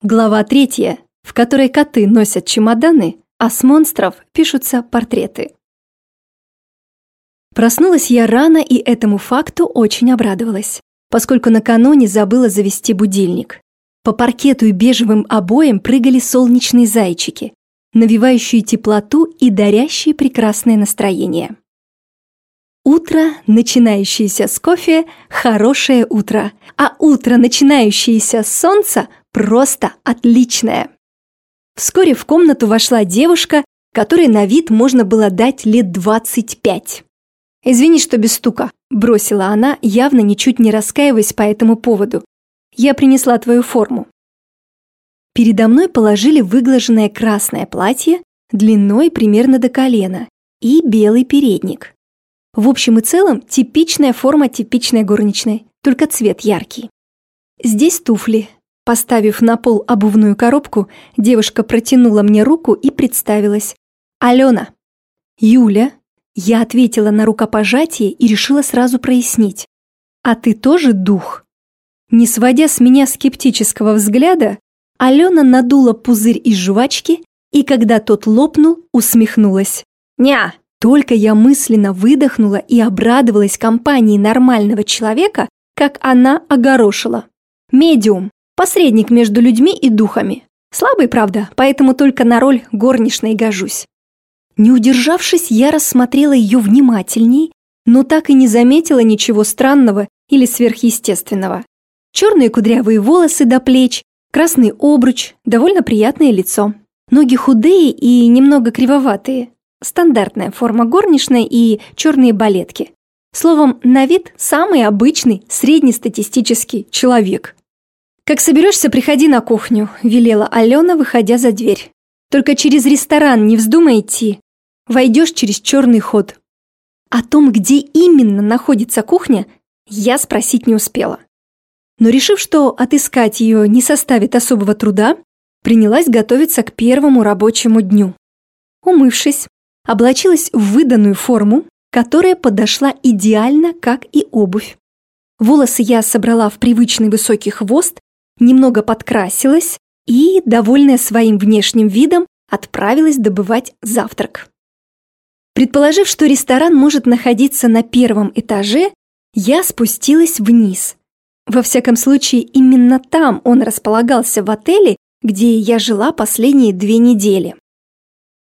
Глава третья, в которой коты носят чемоданы, а с монстров пишутся портреты. Проснулась я рано и этому факту очень обрадовалась, поскольку накануне забыла завести будильник. По паркету и бежевым обоям прыгали солнечные зайчики, навевающие теплоту и дарящие прекрасное настроение. Утро, начинающееся с кофе, хорошее утро, а утро, начинающееся с солнца, просто отличное. Вскоре в комнату вошла девушка, которой на вид можно было дать лет 25. «Извини, что без стука», – бросила она, явно ничуть не раскаиваясь по этому поводу. «Я принесла твою форму». Передо мной положили выглаженное красное платье длиной примерно до колена и белый передник. В общем и целом, типичная форма типичной горничной, только цвет яркий. Здесь туфли, Поставив на пол обувную коробку, девушка протянула мне руку и представилась. «Алена». «Юля». Я ответила на рукопожатие и решила сразу прояснить. «А ты тоже дух?» Не сводя с меня скептического взгляда, Алена надула пузырь из жвачки и, когда тот лопнул, усмехнулась. «Ня!» Только я мысленно выдохнула и обрадовалась компании нормального человека, как она огорошила. «Медиум!» Посредник между людьми и духами. Слабый, правда, поэтому только на роль горничной гожусь. Не удержавшись, я рассмотрела ее внимательней, но так и не заметила ничего странного или сверхъестественного. Черные кудрявые волосы до плеч, красный обруч, довольно приятное лицо. Ноги худые и немного кривоватые. Стандартная форма горничной и черные балетки. Словом, на вид самый обычный среднестатистический человек. «Как соберешься, приходи на кухню», – велела Алена, выходя за дверь. «Только через ресторан не вздумай идти. Войдешь через черный ход». О том, где именно находится кухня, я спросить не успела. Но решив, что отыскать ее не составит особого труда, принялась готовиться к первому рабочему дню. Умывшись, облачилась в выданную форму, которая подошла идеально, как и обувь. Волосы я собрала в привычный высокий хвост немного подкрасилась и, довольная своим внешним видом, отправилась добывать завтрак. Предположив, что ресторан может находиться на первом этаже, я спустилась вниз. Во всяком случае, именно там он располагался в отеле, где я жила последние две недели.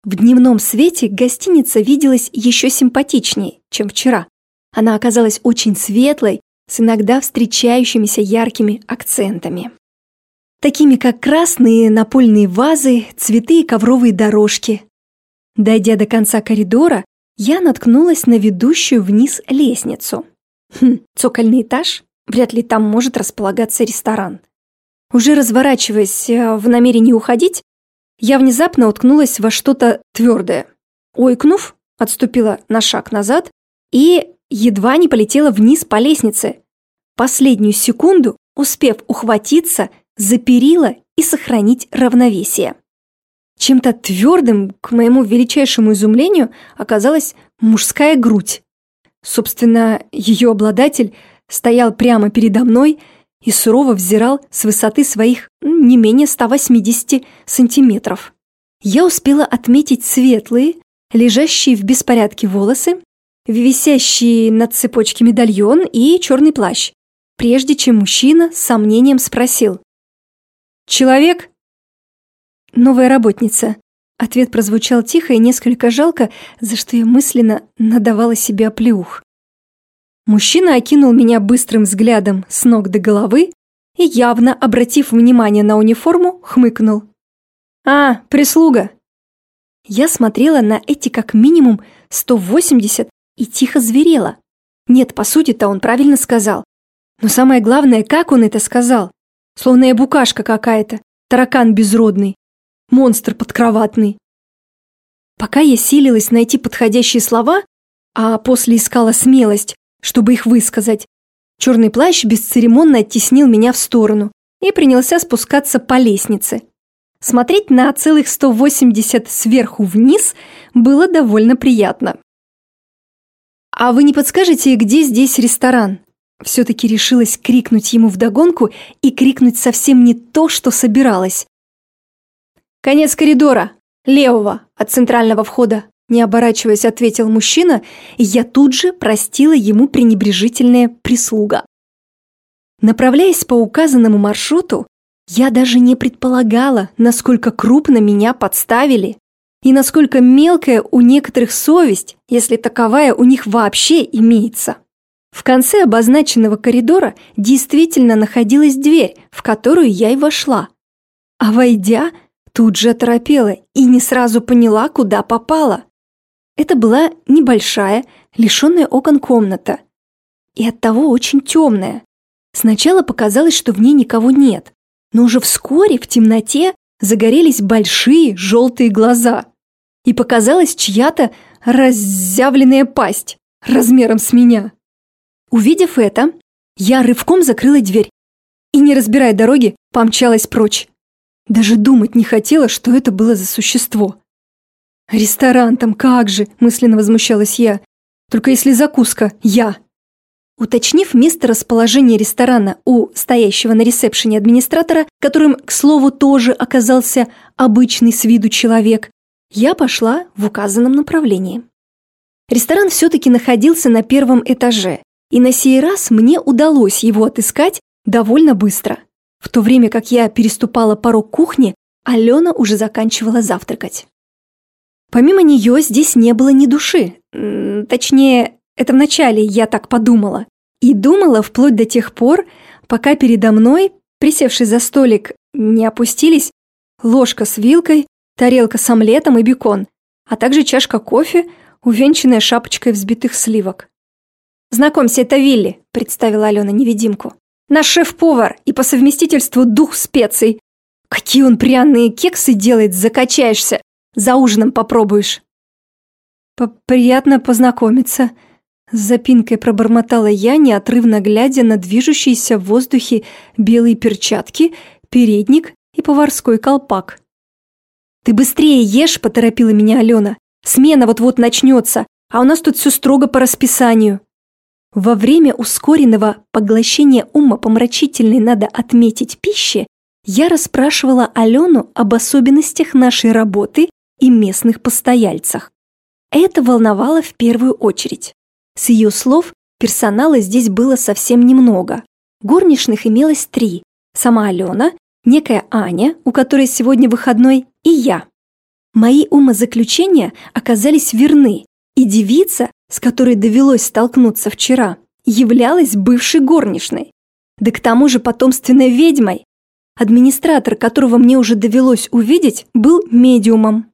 В дневном свете гостиница виделась еще симпатичнее, чем вчера. Она оказалась очень светлой, с иногда встречающимися яркими акцентами такими как красные напольные вазы, цветы и ковровые дорожки. Дойдя до конца коридора, я наткнулась на ведущую вниз лестницу. Хм, цокольный этаж? Вряд ли там может располагаться ресторан. Уже разворачиваясь э, в намерении уходить, я внезапно уткнулась во что-то твердое. Ойкнув, отступила на шаг назад и едва не полетела вниз по лестнице. Последнюю секунду, успев ухватиться за перила и сохранить равновесие. Чем-то твердым, к моему величайшему изумлению, оказалась мужская грудь. Собственно, ее обладатель стоял прямо передо мной и сурово взирал с высоты своих не менее 180 сантиметров. Я успела отметить светлые, лежащие в беспорядке волосы, висящий над цепочки медальон и черный плащ, прежде чем мужчина с сомнением спросил. «Человек?» «Новая работница». Ответ прозвучал тихо и несколько жалко, за что я мысленно надавала себе оплеух. Мужчина окинул меня быстрым взглядом с ног до головы и, явно обратив внимание на униформу, хмыкнул. «А, прислуга!» Я смотрела на эти как минимум 180 и тихо зверела. Нет, по сути-то он правильно сказал. Но самое главное, как он это сказал? Словно я букашка какая-то, таракан безродный, монстр подкроватный. Пока я силилась найти подходящие слова, а после искала смелость, чтобы их высказать, черный плащ бесцеремонно оттеснил меня в сторону и принялся спускаться по лестнице. Смотреть на целых 180 сверху вниз было довольно приятно. «А вы не подскажете, где здесь ресторан?» Все-таки решилась крикнуть ему вдогонку и крикнуть совсем не то, что собиралась. «Конец коридора! Левого, от центрального входа!» Не оборачиваясь, ответил мужчина, и я тут же простила ему пренебрежительная прислуга. Направляясь по указанному маршруту, я даже не предполагала, насколько крупно меня подставили и насколько мелкая у некоторых совесть, если таковая у них вообще имеется. В конце обозначенного коридора действительно находилась дверь, в которую я и вошла. А войдя, тут же оторопела и не сразу поняла, куда попала. Это была небольшая, лишенная окон комната. И оттого очень темная. Сначала показалось, что в ней никого нет, но уже вскоре в темноте загорелись большие желтые глаза. И показалась чья-то разъявленная пасть размером с меня. Увидев это, я рывком закрыла дверь и, не разбирая дороги, помчалась прочь. Даже думать не хотела, что это было за существо. «Ресторан там как же!» – мысленно возмущалась я. «Только если закуска – я!» Уточнив место расположения ресторана у стоящего на ресепшене администратора, которым, к слову, тоже оказался обычный с виду человек, я пошла в указанном направлении. Ресторан все-таки находился на первом этаже, и на сей раз мне удалось его отыскать довольно быстро. В то время как я переступала порог кухни, Алена уже заканчивала завтракать. Помимо нее здесь не было ни души. Точнее, это вначале я так подумала. И думала вплоть до тех пор, пока передо мной, присевший за столик, не опустились ложка с вилкой, тарелка с омлетом и бекон, а также чашка кофе, увенчанная шапочкой взбитых сливок. «Знакомься, это Вилли», — представила Алена невидимку. «Наш шеф-повар и по совместительству дух специй. Какие он пряные кексы делает, закачаешься. За ужином попробуешь». «Приятно познакомиться», — с запинкой пробормотала я, неотрывно глядя на движущиеся в воздухе белые перчатки, передник и поварской колпак. «Ты быстрее ешь», — поторопила меня Алена. «Смена вот-вот начнется, а у нас тут все строго по расписанию». Во время ускоренного поглощения ума помрачительной надо отметить пищи, я расспрашивала Алену об особенностях нашей работы и местных постояльцах. Это волновало в первую очередь. С ее слов, персонала здесь было совсем немного. Горничных имелось три. Сама Алена, некая Аня, у которой сегодня выходной, и я. Мои умозаключения оказались верны, и девица, с которой довелось столкнуться вчера, являлась бывшей горничной. Да к тому же потомственной ведьмой. Администратор, которого мне уже довелось увидеть, был медиумом.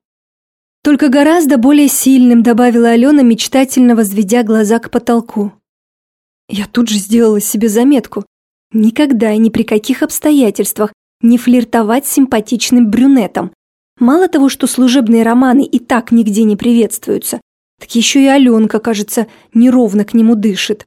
Только гораздо более сильным, добавила Алена, мечтательно возведя глаза к потолку. Я тут же сделала себе заметку. Никогда и ни при каких обстоятельствах не флиртовать с симпатичным брюнетом. Мало того, что служебные романы и так нигде не приветствуются, так еще и Аленка, кажется, неровно к нему дышит.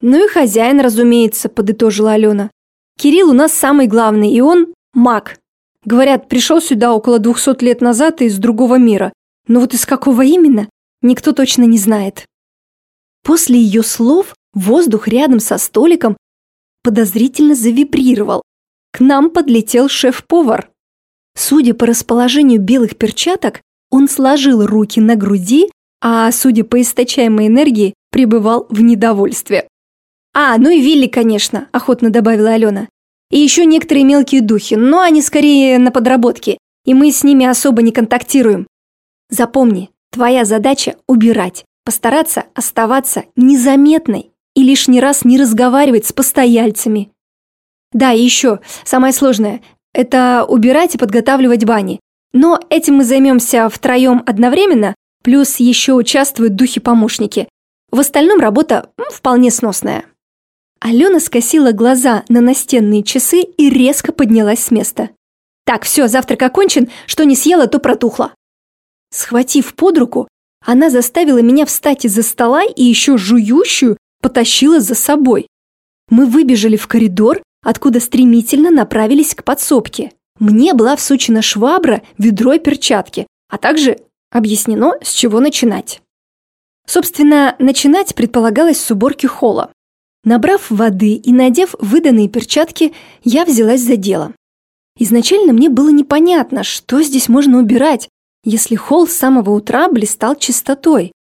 «Ну и хозяин, разумеется», – подытожила Алена. «Кирилл у нас самый главный, и он маг. Говорят, пришел сюда около двухсот лет назад из другого мира. Но вот из какого именно, никто точно не знает». После ее слов воздух рядом со столиком подозрительно завибрировал. К нам подлетел шеф-повар. Судя по расположению белых перчаток, он сложил руки на груди, а, судя по источаемой энергии, пребывал в недовольстве. «А, ну и Вилли, конечно», – охотно добавила Алена. «И еще некоторые мелкие духи, но они скорее на подработке, и мы с ними особо не контактируем. Запомни, твоя задача – убирать, постараться оставаться незаметной и лишний раз не разговаривать с постояльцами. Да, и еще, самое сложное – это убирать и подготавливать бани. Но этим мы займемся втроем одновременно, плюс еще участвуют духи-помощники. В остальном работа вполне сносная. Алена скосила глаза на настенные часы и резко поднялась с места. «Так, все, завтрак окончен, что не съела, то протухло». Схватив под руку, она заставила меня встать из-за стола и еще жующую потащила за собой. Мы выбежали в коридор, откуда стремительно направились к подсобке. Мне была всучена швабра, ведро и перчатки, а также объяснено, с чего начинать. Собственно, начинать предполагалось с уборки холла. Набрав воды и надев выданные перчатки, я взялась за дело. Изначально мне было непонятно, что здесь можно убирать, если холл с самого утра блистал чистотой.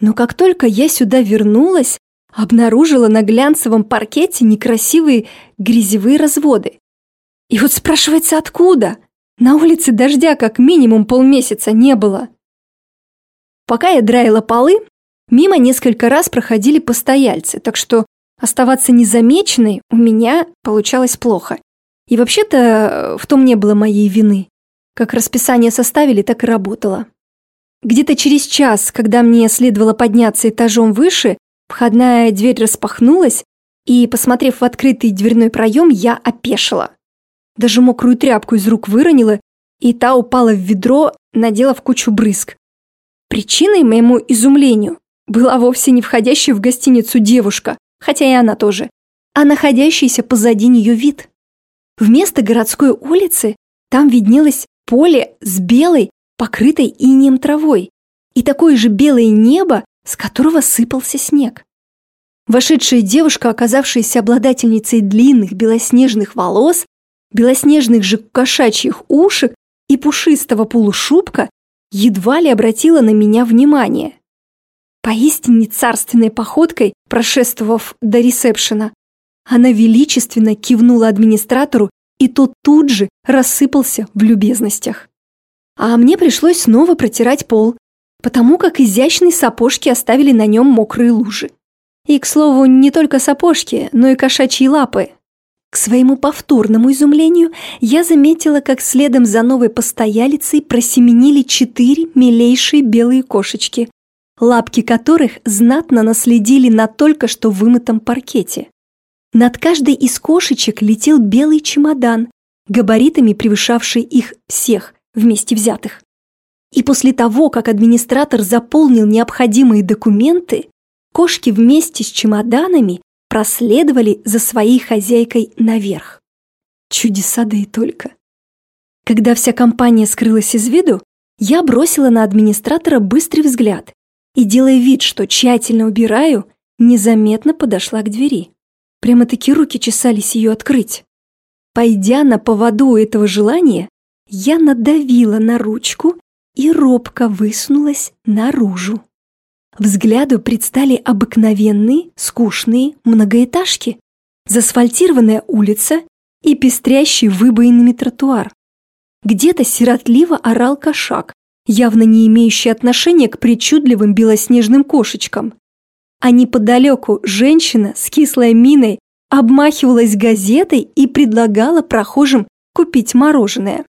Но как только я сюда вернулась, обнаружила на глянцевом паркете некрасивые грязевые разводы. И вот спрашивается, откуда? На улице дождя как минимум полмесяца не было. Пока я драила полы, мимо несколько раз проходили постояльцы, так что оставаться незамеченной у меня получалось плохо. И вообще-то в том не было моей вины. Как расписание составили, так и работало. Где-то через час, когда мне следовало подняться этажом выше, входная дверь распахнулась, и, посмотрев в открытый дверной проем, я опешила. Даже мокрую тряпку из рук выронила, и та упала в ведро, наделав кучу брызг. Причиной моему изумлению была вовсе не входящая в гостиницу девушка, хотя и она тоже, а находящийся позади нее вид. Вместо городской улицы там виднелось поле с белой, покрытой инеем травой, и такое же белое небо, с которого сыпался снег. Вошедшая девушка, оказавшаяся обладательницей длинных белоснежных волос, белоснежных же кошачьих ушек и пушистого полушубка, едва ли обратила на меня внимание. Поистине царственной походкой, прошествовав до ресепшена, она величественно кивнула администратору, и тот тут же рассыпался в любезностях. А мне пришлось снова протирать пол, потому как изящные сапожки оставили на нем мокрые лужи. И, к слову, не только сапожки, но и кошачьи лапы. К своему повторному изумлению я заметила, как следом за новой постоялицей просеменили четыре милейшие белые кошечки, лапки которых знатно наследили на только что вымытом паркете. Над каждой из кошечек летел белый чемодан, габаритами превышавший их всех вместе взятых. И после того, как администратор заполнил необходимые документы, кошки вместе с чемоданами проследовали за своей хозяйкой наверх. Чудеса да и только. Когда вся компания скрылась из виду, я бросила на администратора быстрый взгляд и, делая вид, что тщательно убираю, незаметно подошла к двери. Прямо-таки руки чесались ее открыть. Пойдя на поводу этого желания, я надавила на ручку и робко высунулась наружу. Взгляду предстали обыкновенные, скучные многоэтажки, заасфальтированная улица и пестрящий выбоинами тротуар. Где-то сиротливо орал кошак, явно не имеющий отношения к причудливым белоснежным кошечкам. А неподалеку женщина с кислой миной обмахивалась газетой и предлагала прохожим купить мороженое.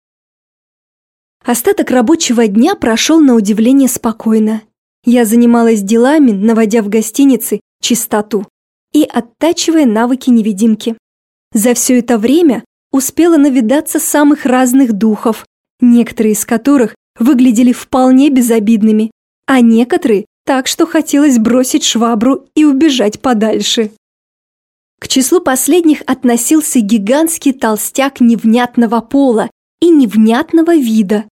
Остаток рабочего дня прошел на удивление спокойно. Я занималась делами, наводя в гостинице чистоту и оттачивая навыки невидимки. За все это время успела навидаться самых разных духов, некоторые из которых выглядели вполне безобидными, а некоторые так, что хотелось бросить швабру и убежать подальше. К числу последних относился гигантский толстяк невнятного пола и невнятного вида.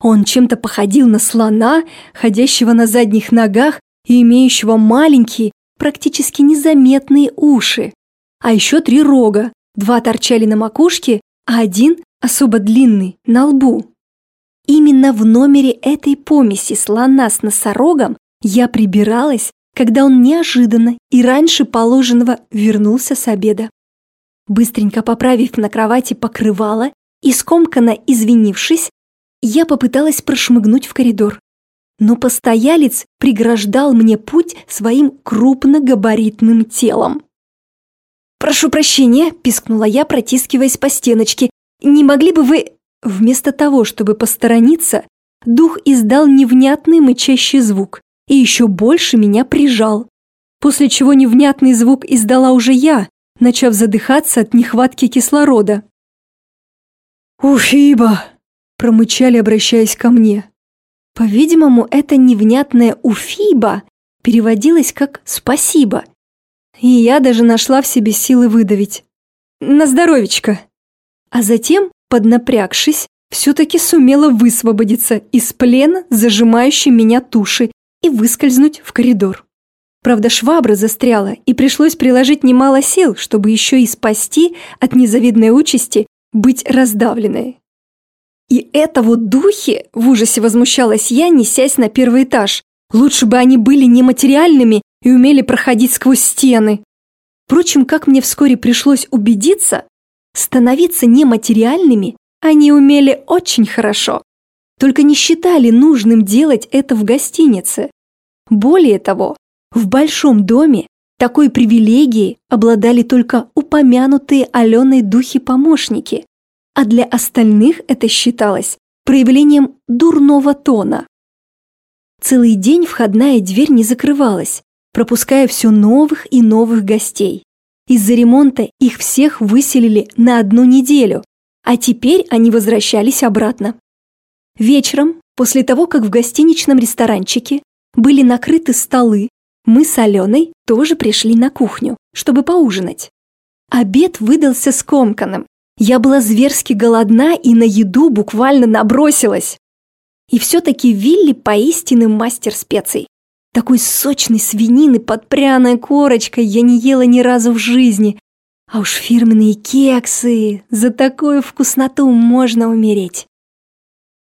Он чем-то походил на слона, ходящего на задних ногах и имеющего маленькие, практически незаметные уши. А еще три рога, два торчали на макушке, а один, особо длинный, на лбу. Именно в номере этой помеси слона с носорогом я прибиралась, когда он неожиданно и раньше положенного вернулся с обеда. Быстренько поправив на кровати покрывало и скомканно извинившись, я попыталась прошмыгнуть в коридор. Но постоялец преграждал мне путь своим крупногабаритным телом. «Прошу прощения», – пискнула я, протискиваясь по стеночке. «Не могли бы вы...» Вместо того, чтобы посторониться, дух издал невнятный мычащий звук и еще больше меня прижал. После чего невнятный звук издала уже я, начав задыхаться от нехватки кислорода. «Уфиба!» – промычали, обращаясь ко мне. По-видимому, это невнятное «уфиба» переводилось как «спасибо». И я даже нашла в себе силы выдавить. «На здоровечко!» А затем поднапрягшись, все-таки сумела высвободиться из плена, зажимающей меня туши, и выскользнуть в коридор. Правда, швабра застряла, и пришлось приложить немало сил, чтобы еще и спасти от незавидной участи быть раздавленной. И это вот духи, в ужасе возмущалась я, несясь на первый этаж. Лучше бы они были нематериальными и умели проходить сквозь стены. Впрочем, как мне вскоре пришлось убедиться, становиться нематериальными они умели очень хорошо. Только не считали нужным делать это в гостинице. Более того, в большом доме такой привилегией обладали только упомянутые Аленой духи-помощники, а для остальных это считалось проявлением дурного тона. Целый день входная дверь не закрывалась, пропуская все новых и новых гостей. Из-за ремонта их всех выселили на одну неделю, а теперь они возвращались обратно. Вечером, после того, как в гостиничном ресторанчике были накрыты столы, мы с Аленой тоже пришли на кухню, чтобы поужинать. Обед выдался скомканным. Я была зверски голодна и на еду буквально набросилась. И все-таки Вилли поистине мастер специй. Такой сочной свинины под пряной корочкой я не ела ни разу в жизни. А уж фирменные кексы, за такую вкусноту можно умереть.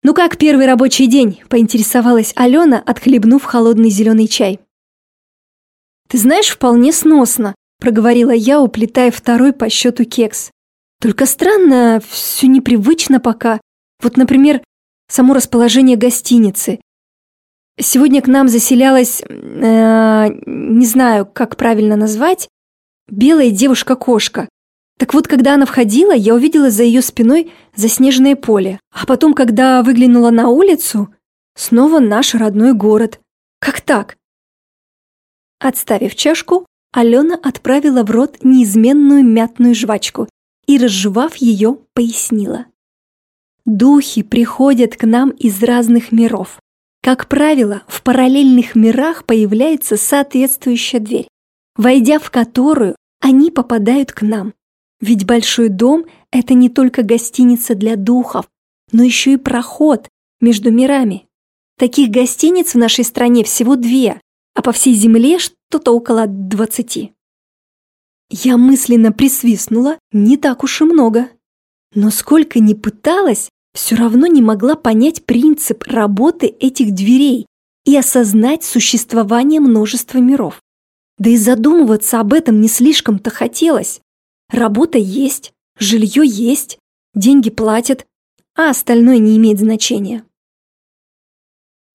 «Ну как первый рабочий день?» – поинтересовалась Алена, отхлебнув холодный зеленый чай. «Ты знаешь, вполне сносно», – проговорила я, уплетая второй по счету кекс. «Только странно, все непривычно пока. Вот, например, само расположение гостиницы. Сегодня к нам заселялась, э, не знаю, как правильно назвать, белая девушка-кошка. Так вот, когда она входила, я увидела за ее спиной заснеженное поле. А потом, когда выглянула на улицу, снова наш родной город. Как так? Отставив чашку, Алена отправила в рот неизменную мятную жвачку и, разжевав ее, пояснила. Духи приходят к нам из разных миров. Как правило, в параллельных мирах появляется соответствующая дверь, войдя в которую они попадают к нам. Ведь большой дом – это не только гостиница для духов, но еще и проход между мирами. Таких гостиниц в нашей стране всего две, а по всей земле что-то около двадцати. Я мысленно присвистнула, не так уж и много. Но сколько ни пыталась, все равно не могла понять принцип работы этих дверей и осознать существование множества миров. Да и задумываться об этом не слишком-то хотелось. Работа есть, жилье есть, деньги платят, а остальное не имеет значения.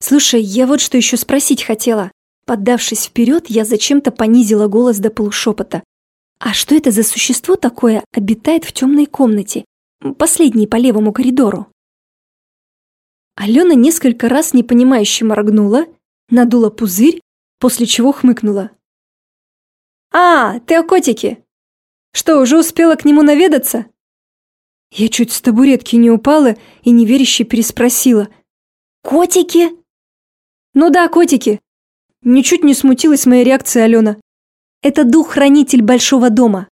«Слушай, я вот что еще спросить хотела». Поддавшись вперед, я зачем-то понизила голос до полушепота. «А что это за существо такое обитает в темной комнате? Последний по левому коридору?» Алена несколько раз непонимающе моргнула, надула пузырь, после чего хмыкнула. «А, ты о котике! Что, уже успела к нему наведаться?» Я чуть с табуретки не упала и неверяще переспросила. «Котики?» «Ну да, котики!» Ничуть не смутилась моя реакция Алена. «Это дух-хранитель большого дома.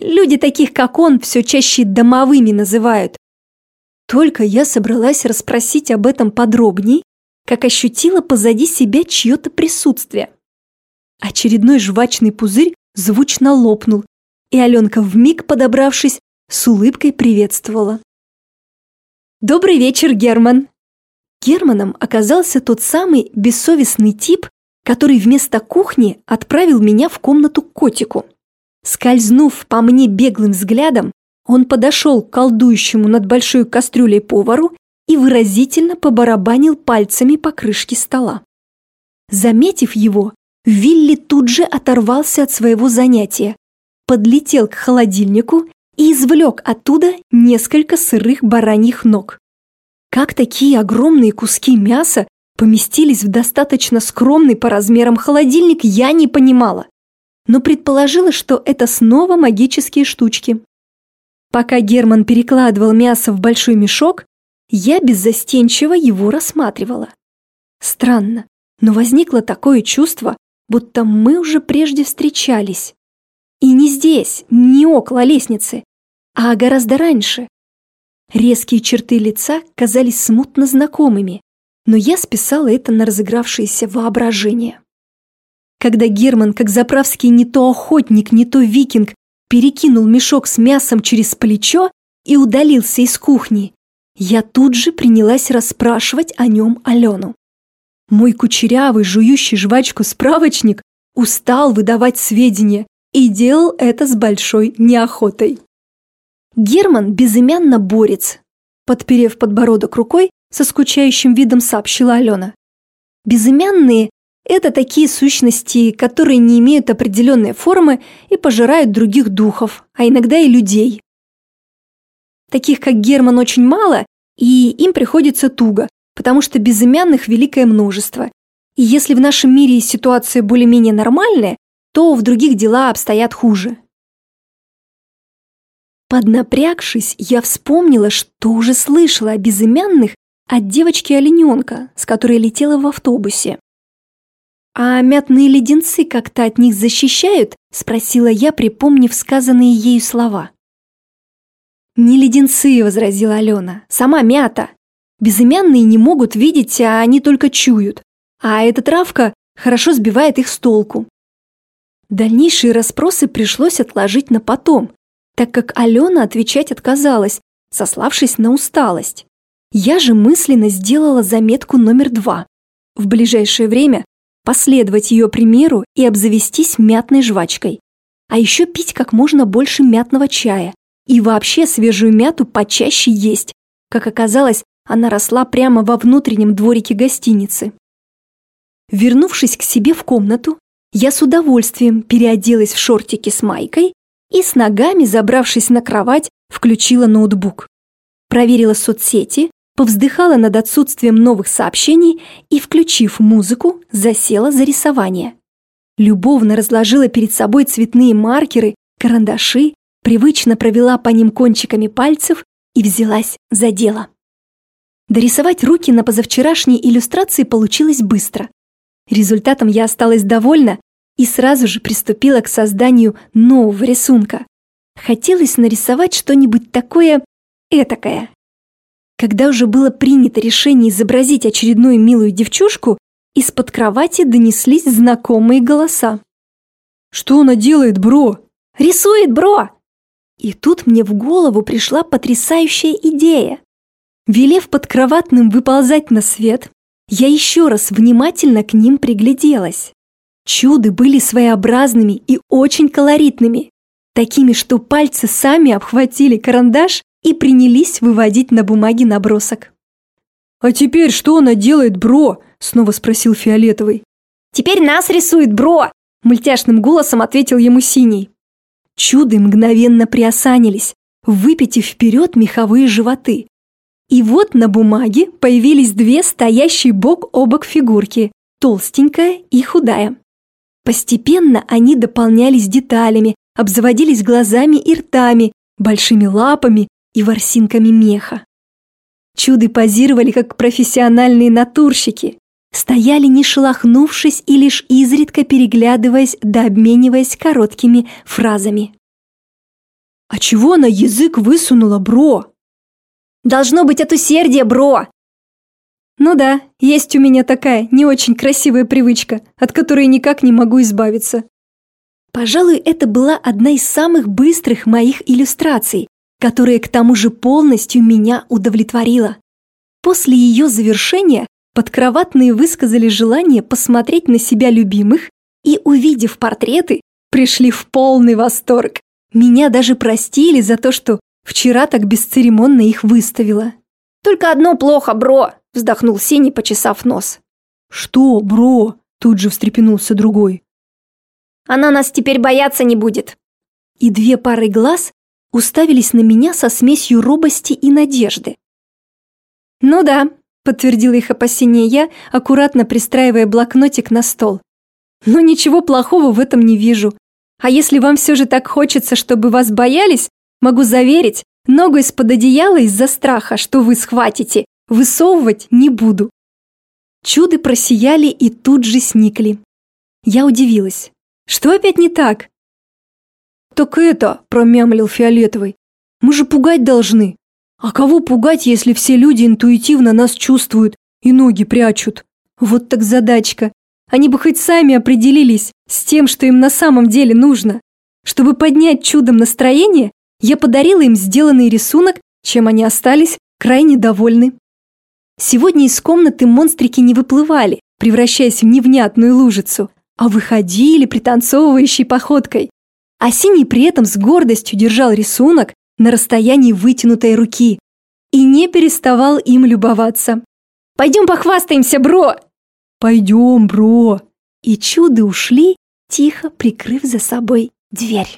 Люди таких, как он, все чаще домовыми называют. Только я собралась расспросить об этом подробней, как ощутила позади себя чье-то присутствие. Очередной жвачный пузырь звучно лопнул, и Аленка, вмиг подобравшись, с улыбкой приветствовала. «Добрый вечер, Герман!» Германом оказался тот самый бессовестный тип, который вместо кухни отправил меня в комнату к котику. Скользнув по мне беглым взглядом, он подошел к колдующему над большой кастрюлей повару и выразительно побарабанил пальцами по крышке стола. Заметив его, Вилли тут же оторвался от своего занятия, подлетел к холодильнику и извлек оттуда несколько сырых бараньих ног. Как такие огромные куски мяса поместились в достаточно скромный по размерам холодильник, я не понимала, но предположила, что это снова магические штучки. Пока Герман перекладывал мясо в большой мешок, я беззастенчиво его рассматривала. Странно, но возникло такое чувство, будто мы уже прежде встречались. И не здесь, не около лестницы, а гораздо раньше. Резкие черты лица казались смутно знакомыми, но я списала это на разыгравшееся воображение. когда Герман, как заправский не то охотник, не то викинг, перекинул мешок с мясом через плечо и удалился из кухни, я тут же принялась расспрашивать о нем Алену. Мой кучерявый, жующий жвачку справочник устал выдавать сведения и делал это с большой неохотой. Герман безымянно борец. Подперев подбородок рукой, со скучающим видом сообщила Алена. Безымянные – это такие сущности, которые не имеют определенной формы и пожирают других духов, а иногда и людей. Таких, как Герман, очень мало, и им приходится туго, потому что безымянных великое множество. И если в нашем мире ситуация более-менее нормальная, то в других дела обстоят хуже. Поднапрягшись, я вспомнила, что уже слышала о безымянных от девочки-олененка, с которой летела в автобусе. «А мятные леденцы как-то от них защищают?» – спросила я, припомнив сказанные ею слова. «Не леденцы», – возразила Алена, – «сама мята. Безымянные не могут видеть, а они только чуют. А эта травка хорошо сбивает их с толку». Дальнейшие расспросы пришлось отложить на потом, так как Алена отвечать отказалась, сославшись на усталость. Я же мысленно сделала заметку номер два. В ближайшее время последовать ее примеру и обзавестись мятной жвачкой. А еще пить как можно больше мятного чая, и вообще свежую мяту почаще есть. Как оказалось, она росла прямо во внутреннем дворике гостиницы. Вернувшись к себе в комнату, я с удовольствием переоделась в шортики с майкой и с ногами, забравшись на кровать, включила ноутбук. Проверила соцсети, повздыхала над отсутствием новых сообщений и, включив музыку, засела за рисование. Любовно разложила перед собой цветные маркеры, карандаши привычно провела по ним кончиками пальцев и взялась за дело. Дорисовать руки на позавчерашней иллюстрации получилось быстро. Результатом я осталась довольна и сразу же приступила к созданию нового рисунка. Хотелось нарисовать что-нибудь такое этакое. Когда уже было принято решение изобразить очередную милую девчушку, из-под кровати донеслись знакомые голоса. «Что она делает, бро?» «Рисует, бро!» И тут мне в голову пришла потрясающая идея. Велев под кроватным выползать на свет, я еще раз внимательно к ним пригляделась. Чуды были своеобразными и очень колоритными, такими, что пальцы сами обхватили карандаш и принялись выводить на бумаге набросок. «А теперь что она делает, бро?» – снова спросил Фиолетовый. «Теперь нас рисует, бро!» – мультяшным голосом ответил ему Синий. Чуды мгновенно приосанились, выпитив вперед меховые животы. И вот на бумаге появились две стоящие бок о бок фигурки, толстенькая и худая. Постепенно они дополнялись деталями, обзаводились глазами и ртами, большими лапами и ворсинками меха. Чуды позировали как профессиональные натурщики, стояли не шелохнувшись и лишь изредка переглядываясь да обмениваясь короткими фразами. «А чего она язык высунула, бро?» «Должно быть от усердия, бро!» «Ну да, есть у меня такая не очень красивая привычка, от которой никак не могу избавиться». Пожалуй, это была одна из самых быстрых моих иллюстраций, которая к тому же полностью меня удовлетворила. После ее завершения Подкроватные высказали желание посмотреть на себя любимых и, увидев портреты, пришли в полный восторг. Меня даже простили за то, что вчера так бесцеремонно их выставила. «Только одно плохо, бро!» – вздохнул Синий, почесав нос. «Что, бро?» – тут же встрепенулся другой. «Она нас теперь бояться не будет!» И две пары глаз уставились на меня со смесью робости и надежды. «Ну да, подтвердила их опасения я, аккуратно пристраивая блокнотик на стол. Но ничего плохого в этом не вижу. А если вам все же так хочется, чтобы вас боялись, могу заверить, ногу из-под одеяла из-за страха, что вы схватите, высовывать не буду. Чуды просияли и тут же сникли. Я удивилась. Что опять не так? «Так это», – промямлил Фиолетовый, – «мы же пугать должны. А кого пугать, если все люди интуитивно нас чувствуют и ноги прячут? Вот так задачка. Они бы хоть сами определились с тем, что им на самом деле нужно. Чтобы поднять чудом настроение, я подарила им сделанный рисунок, чем они остались крайне довольны. Сегодня из комнаты монстрики не выплывали, превращаясь в невнятную лужицу, а выходили пританцовывающей походкой. А Синий при этом с гордостью держал рисунок на расстоянии вытянутой руки и не переставал им любоваться. «Пойдем похвастаемся, бро!» «Пойдем, бро!» И чуды ушли, тихо прикрыв за собой дверь.